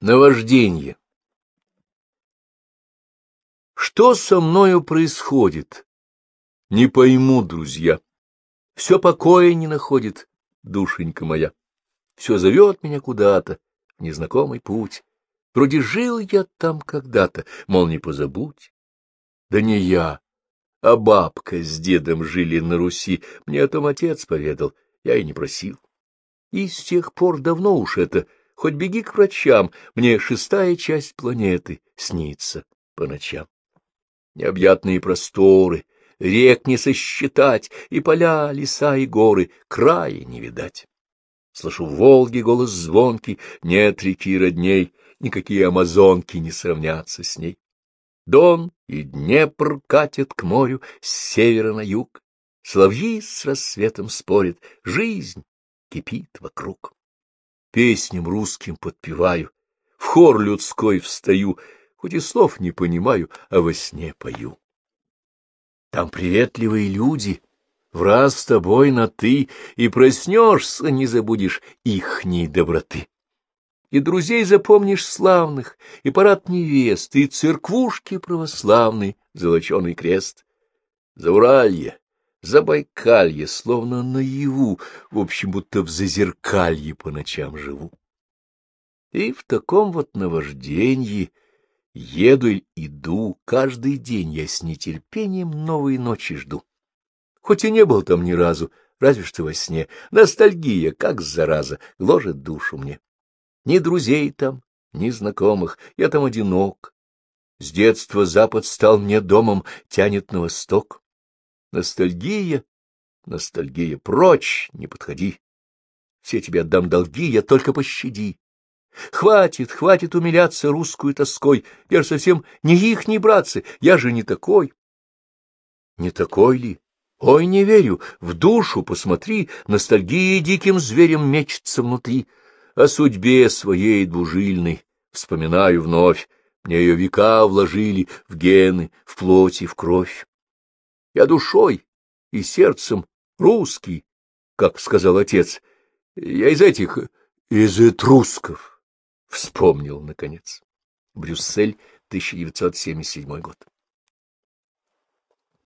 Наваждение. Что со мною происходит? Не пойму, друзья. Все покоя не находит, душенька моя. Все зовет меня куда-то, в незнакомый путь. Вроде жил я там когда-то, мол, не позабудь. Да не я, а бабка с дедом жили на Руси. Мне о том отец поведал, я и не просил. И с тех пор давно уж это Хоть беги к врачам, мне шестая часть планеты снится по ночам. Необъятные просторы, рек не сосчитать, и поля, леса и горы, края не видать. Слышу в Волге голос звонкий, нет реки родней, никакие амазонки не сравнятся с ней. Дон и Днепр катят к морю с севера на юг, Соловьи с рассветом спорят, жизнь кипит вокруг песням русским подпеваю, в хор людской встаю, хоть и слов не понимаю, а во сне пою. Там приветливые люди, в раз с тобой на «ты», и проснешься, не забудешь ихней доброты. И друзей запомнишь славных, и парад невест, и церквушки православный, золоченый крест. Зауралье, Забайкалье, словно наяву, в общем, будто в зазеркалье по ночам живу. И в таком вот наваждении еду и иду, каждый день я с нетерпением новые ночи жду. Хоть и не был там ни разу, разве что во сне, ностальгия, как зараза, гложет душу мне. Ни друзей там, ни знакомых, я там одинок. С детства запад стал мне домом, тянет на восток. Ностальгия, ностальгия, прочь, не подходи. Все тебе отдам долги, я только пощади. Хватит, хватит умиляться русскую тоской, я же совсем не их, не братцы, я же не такой. Не такой ли? Ой, не верю, в душу посмотри, ностальгия диким зверем мечется внутри. О судьбе своей двужильной вспоминаю вновь, мне ее века вложили в гены, в плоть и в кровь. Я душой и сердцем русский, как сказал отец. Я из этих, из этрусков, вспомнил, наконец. Брюссель, 1977 год.